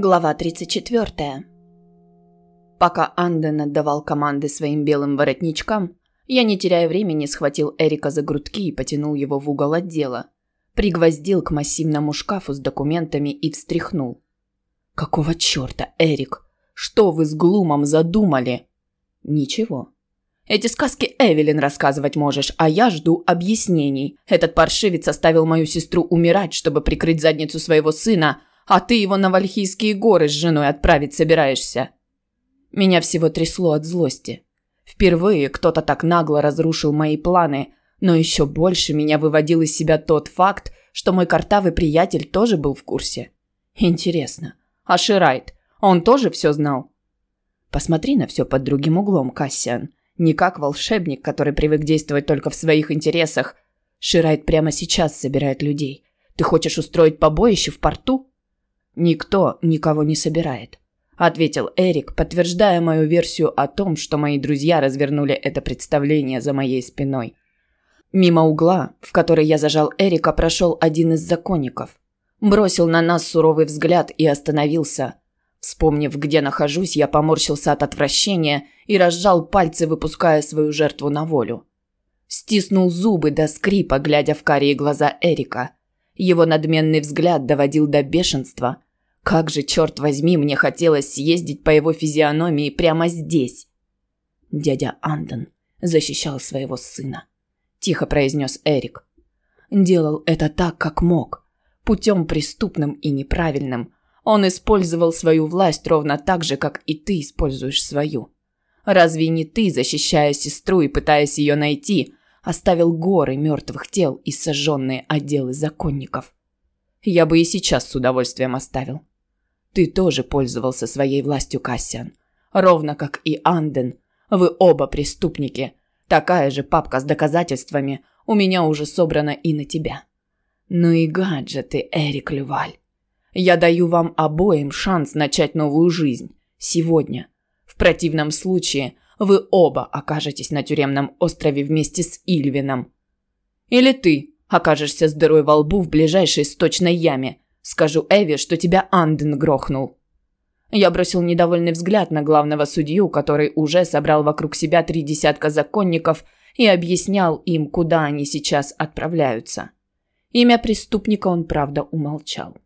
Глава 34. Пока Анден отдавал команды своим белым воротничкам, я, не теряя времени, схватил Эрика за грудки и потянул его в угол отдела. Пригвоздил к массивному шкафу с документами и встряхнул. «Какого черта, Эрик? Что вы с Глумом задумали?» «Ничего. Эти сказки Эвелин рассказывать можешь, а я жду объяснений. Этот паршивец оставил мою сестру умирать, чтобы прикрыть задницу своего сына, а ты его на Вальхийские горы с женой отправить собираешься. Меня всего трясло от злости. Впервые кто-то так нагло разрушил мои планы, но еще больше меня выводил из себя тот факт, что мой картавый приятель тоже был в курсе. Интересно, а Ширайт, он тоже все знал? Посмотри на все под другим углом, Кассиан. Не как волшебник, который привык действовать только в своих интересах. Ширайт прямо сейчас собирает людей. Ты хочешь устроить побоище в порту? «Никто никого не собирает», – ответил Эрик, подтверждая мою версию о том, что мои друзья развернули это представление за моей спиной. Мимо угла, в который я зажал Эрика, прошел один из законников. Бросил на нас суровый взгляд и остановился. Вспомнив, где нахожусь, я поморщился от отвращения и разжал пальцы, выпуская свою жертву на волю. Стиснул зубы до скрипа, глядя в карие глаза Эрика. Его надменный взгляд доводил до бешенства – как же, черт возьми, мне хотелось съездить по его физиономии прямо здесь. Дядя Андон защищал своего сына. Тихо произнес Эрик. Делал это так, как мог. Путем преступным и неправильным. Он использовал свою власть ровно так же, как и ты используешь свою. Разве не ты, защищая сестру и пытаясь ее найти, оставил горы мертвых тел и сожженные отделы законников? Я бы и сейчас с удовольствием оставил. Ты тоже пользовался своей властью, Кассиан. Ровно как и Анден. Вы оба преступники. Такая же папка с доказательствами у меня уже собрана и на тебя. Ну и гаджеты, Эрик Люваль. Я даю вам обоим шанс начать новую жизнь. Сегодня. В противном случае вы оба окажетесь на тюремном острове вместе с Ильвином. Или ты окажешься с дырой во лбу в ближайшей сточной яме – Скажу Эви, что тебя Анден грохнул». Я бросил недовольный взгляд на главного судью, который уже собрал вокруг себя три десятка законников и объяснял им, куда они сейчас отправляются. Имя преступника он, правда, умолчал.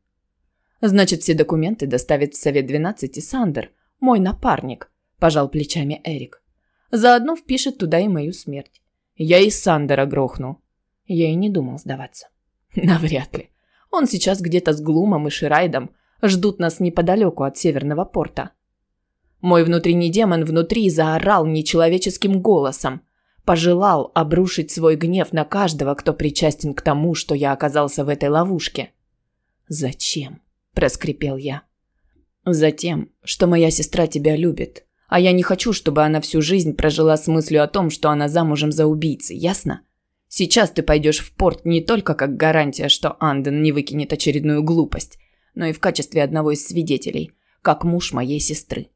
«Значит, все документы доставит в Совет 12 и Сандер, мой напарник», – пожал плечами Эрик. «Заодно впишет туда и мою смерть. Я и Сандера грохну». Я и не думал сдаваться. Навряд ли. Он сейчас где-то с Глумом и Ширайдом ждут нас неподалеку от Северного порта. Мой внутренний демон внутри заорал нечеловеческим голосом. Пожелал обрушить свой гнев на каждого, кто причастен к тому, что я оказался в этой ловушке. «Зачем?» – проскрипел я. «Затем, что моя сестра тебя любит, а я не хочу, чтобы она всю жизнь прожила с мыслью о том, что она замужем за убийцей, ясно? Сейчас ты пойдешь в порт не только как гарантия, что Анден не выкинет очередную глупость, но и в качестве одного из свидетелей, как муж моей сестры.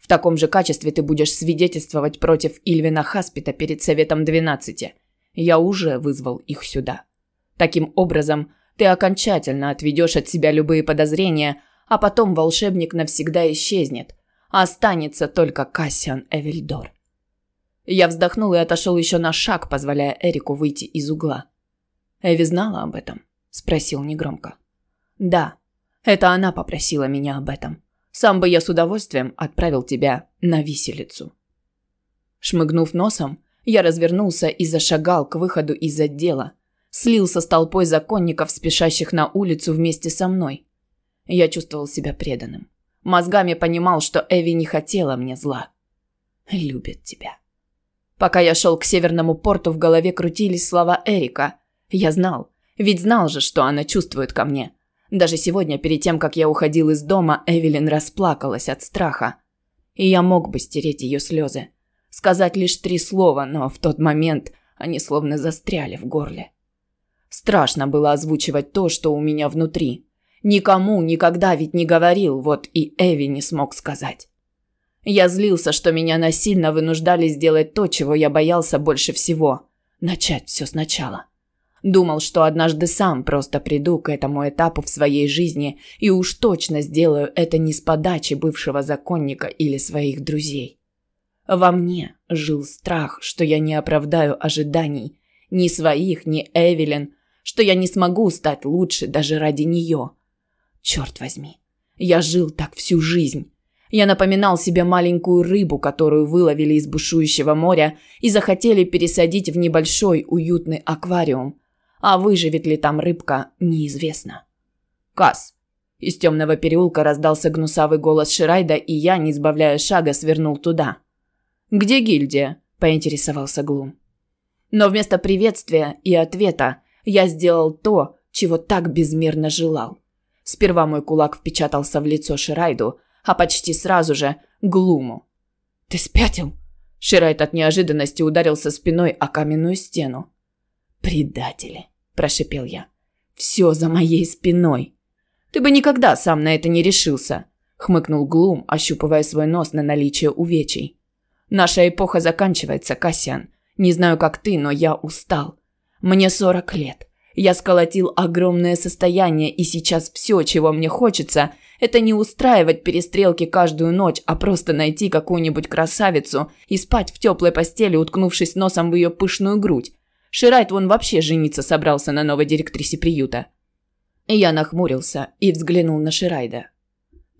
В таком же качестве ты будешь свидетельствовать против Ильвина Хаспита перед Советом 12. Я уже вызвал их сюда. Таким образом, ты окончательно отведешь от себя любые подозрения, а потом волшебник навсегда исчезнет. Останется только Кассиан Эвельдор. Я вздохнул и отошел еще на шаг, позволяя Эрику выйти из угла. «Эви знала об этом?» – спросил негромко. «Да, это она попросила меня об этом. Сам бы я с удовольствием отправил тебя на виселицу». Шмыгнув носом, я развернулся и зашагал к выходу из отдела. Слился с толпой законников, спешащих на улицу вместе со мной. Я чувствовал себя преданным. Мозгами понимал, что Эви не хотела мне зла. «Любит тебя». Пока я шел к северному порту, в голове крутились слова Эрика. Я знал, ведь знал же, что она чувствует ко мне. Даже сегодня, перед тем, как я уходил из дома, Эвелин расплакалась от страха. И я мог бы стереть ее слезы. Сказать лишь три слова, но в тот момент они словно застряли в горле. Страшно было озвучивать то, что у меня внутри. Никому никогда ведь не говорил, вот и Эви не смог сказать. Я злился, что меня насильно вынуждали сделать то, чего я боялся больше всего – начать все сначала. Думал, что однажды сам просто приду к этому этапу в своей жизни и уж точно сделаю это не с подачи бывшего законника или своих друзей. Во мне жил страх, что я не оправдаю ожиданий ни своих, ни Эвелин, что я не смогу стать лучше даже ради нее. Черт возьми, я жил так всю жизнь. Я напоминал себе маленькую рыбу, которую выловили из бушующего моря и захотели пересадить в небольшой уютный аквариум. А выживет ли там рыбка, неизвестно. Кас. Из темного переулка раздался гнусавый голос Ширайда, и я, не сбавляя шага, свернул туда. «Где гильдия?» – поинтересовался Глум. Но вместо приветствия и ответа я сделал то, чего так безмерно желал. Сперва мой кулак впечатался в лицо Ширайду, а почти сразу же Глуму. «Ты спятил?» Ширайд от неожиданности ударился спиной о каменную стену. «Предатели!» – прошипел я. «Все за моей спиной!» «Ты бы никогда сам на это не решился!» – хмыкнул Глум, ощупывая свой нос на наличие увечий. «Наша эпоха заканчивается, Кассиан. Не знаю, как ты, но я устал. Мне сорок лет. Я сколотил огромное состояние, и сейчас все, чего мне хочется, это не устраивать перестрелки каждую ночь, а просто найти какую-нибудь красавицу и спать в теплой постели, уткнувшись носом в ее пышную грудь. Ширайт вон вообще жениться собрался на новой директрисе приюта. Я нахмурился и взглянул на Ширайда.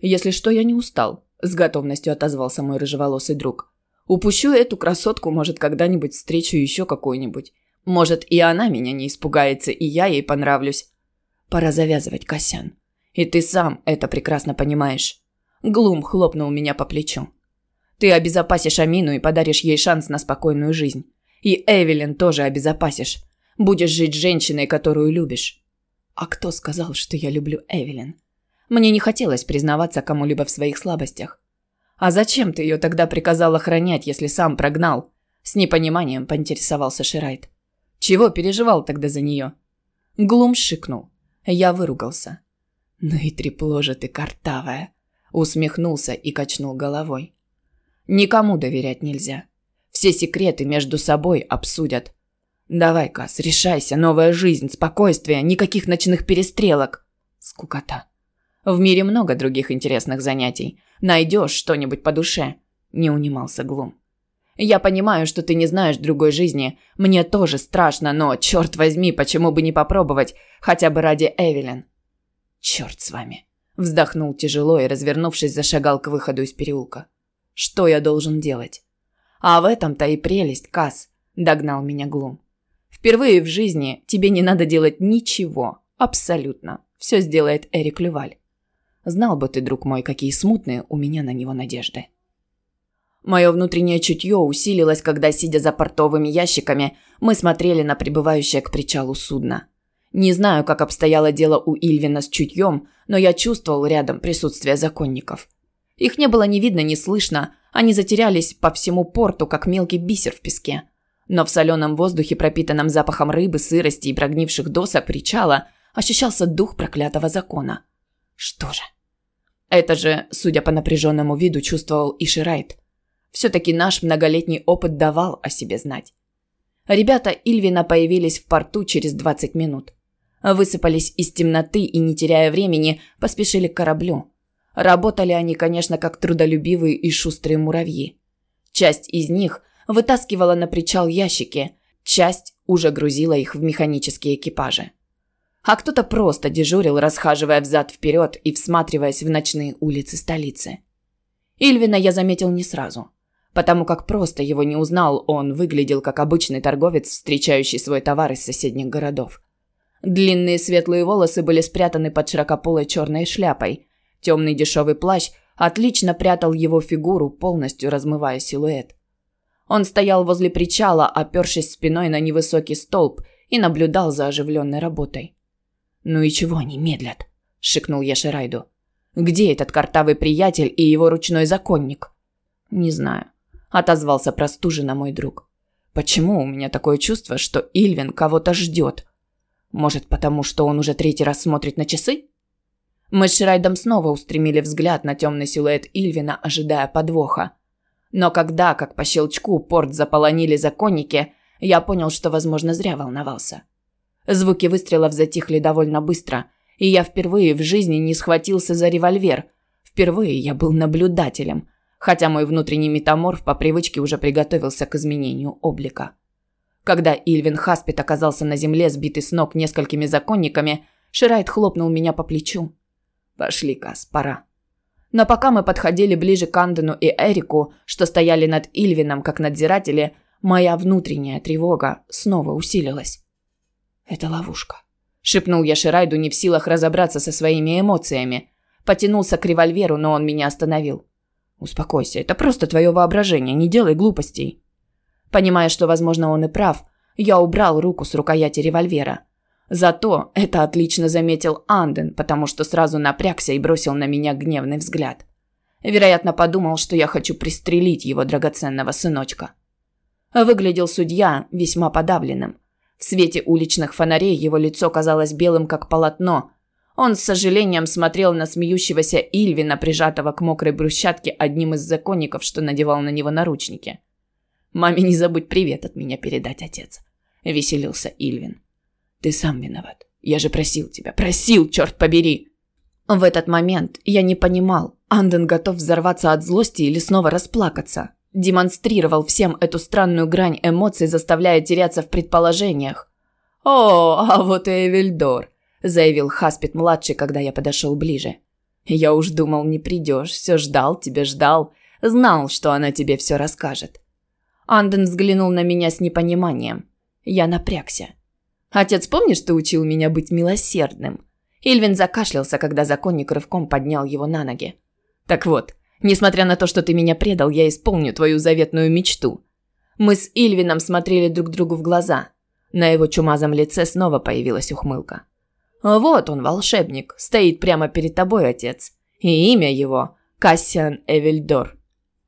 «Если что, я не устал», – с готовностью отозвался мой рыжеволосый друг. «Упущу эту красотку, может, когда-нибудь встречу еще какую-нибудь. Может, и она меня не испугается, и я ей понравлюсь. Пора завязывать, Косян. И ты сам это прекрасно понимаешь. Глум хлопнул меня по плечу. Ты обезопасишь Амину и подаришь ей шанс на спокойную жизнь. И Эвелин тоже обезопасишь. Будешь жить женщиной, которую любишь. А кто сказал, что я люблю Эвелин? Мне не хотелось признаваться кому-либо в своих слабостях. А зачем ты ее тогда приказал охранять, если сам прогнал? С непониманием поинтересовался Ширайт. Чего переживал тогда за нее? Глум шикнул. Я выругался. Ну и трепло же ты картавая. Усмехнулся и качнул головой. Никому доверять нельзя. Все секреты между собой обсудят. Давай, Кас, решайся, новая жизнь, спокойствие, никаких ночных перестрелок. Скукота. В мире много других интересных занятий. Найдешь что-нибудь по душе. Не унимался Глум. Я понимаю, что ты не знаешь другой жизни. Мне тоже страшно, но, черт возьми, почему бы не попробовать? Хотя бы ради Эвелин. Черт с вами. Вздохнул тяжело и, развернувшись, зашагал к выходу из переулка. Что я должен делать? А в этом-то и прелесть, Кас. Догнал меня Глум. Впервые в жизни тебе не надо делать ничего. Абсолютно. Все сделает Эрик Люваль. Знал бы ты, друг мой, какие смутные у меня на него надежды. Мое внутреннее чутье усилилось, когда, сидя за портовыми ящиками, мы смотрели на прибывающее к причалу судно. Не знаю, как обстояло дело у Ильвина с чутьем, но я чувствовал рядом присутствие законников. Их не было ни видно, ни слышно, они затерялись по всему порту, как мелкий бисер в песке. Но в соленом воздухе, пропитанном запахом рыбы, сырости и прогнивших досок причала, ощущался дух проклятого закона. Что же? Это же, судя по напряженному виду, чувствовал и Ширайт. Все-таки наш многолетний опыт давал о себе знать. Ребята Ильвина появились в порту через 20 минут. Высыпались из темноты и, не теряя времени, поспешили к кораблю. Работали они, конечно, как трудолюбивые и шустрые муравьи. Часть из них вытаскивала на причал ящики, часть уже грузила их в механические экипажи. А кто-то просто дежурил, расхаживая взад-вперед и всматриваясь в ночные улицы столицы. Ильвина я заметил не сразу потому как просто его не узнал, он выглядел как обычный торговец, встречающий свой товар из соседних городов. Длинные светлые волосы были спрятаны под широкополой черной шляпой. Темный дешевый плащ отлично прятал его фигуру, полностью размывая силуэт. Он стоял возле причала, опершись спиной на невысокий столб и наблюдал за оживленной работой. «Ну и чего они медлят?» – шикнул я Ширайду. «Где этот картавый приятель и его ручной законник?» «Не знаю отозвался простуженно мой друг. Почему у меня такое чувство, что Ильвин кого-то ждет? Может, потому что он уже третий раз смотрит на часы? Мы с Шрайдом снова устремили взгляд на темный силуэт Ильвина, ожидая подвоха. Но когда, как по щелчку, порт заполонили законники, я понял, что, возможно, зря волновался. Звуки выстрелов затихли довольно быстро, и я впервые в жизни не схватился за револьвер. Впервые я был наблюдателем, хотя мой внутренний метаморф по привычке уже приготовился к изменению облика. Когда Ильвин Хаспит оказался на земле, сбитый с ног несколькими законниками, Ширайт хлопнул меня по плечу. «Пошли, Кас, пора». Но пока мы подходили ближе к Андену и Эрику, что стояли над Ильвином как надзиратели, моя внутренняя тревога снова усилилась. «Это ловушка», – шепнул я Ширайду, не в силах разобраться со своими эмоциями. Потянулся к револьверу, но он меня остановил. «Успокойся, это просто твое воображение, не делай глупостей». Понимая, что, возможно, он и прав, я убрал руку с рукояти револьвера. Зато это отлично заметил Анден, потому что сразу напрягся и бросил на меня гневный взгляд. Вероятно, подумал, что я хочу пристрелить его драгоценного сыночка. Выглядел судья весьма подавленным. В свете уличных фонарей его лицо казалось белым, как полотно. Он с сожалением смотрел на смеющегося Ильвина, прижатого к мокрой брусчатке одним из законников, что надевал на него наручники. «Маме не забудь привет от меня передать, отец», – веселился Ильвин. Ты сам виноват. Я же просил тебя, просил, черт побери. В этот момент я не понимал, Анден готов взорваться от злости или снова расплакаться. Демонстрировал всем эту странную грань эмоций, заставляя теряться в предположениях. «О, а вот и Эвельдор», – заявил Хаспит-младший, когда я подошел ближе. «Я уж думал, не придешь, все ждал тебя, ждал. Знал, что она тебе все расскажет». Анден взглянул на меня с непониманием. Я напрягся. Отец, помнишь, ты учил меня быть милосердным? Ильвин закашлялся, когда законник рывком поднял его на ноги. Так вот, несмотря на то, что ты меня предал, я исполню твою заветную мечту. Мы с Ильвином смотрели друг другу в глаза. На его чумазом лице снова появилась ухмылка. Вот он, волшебник, стоит прямо перед тобой, отец. И имя его Кассиан Эвельдор.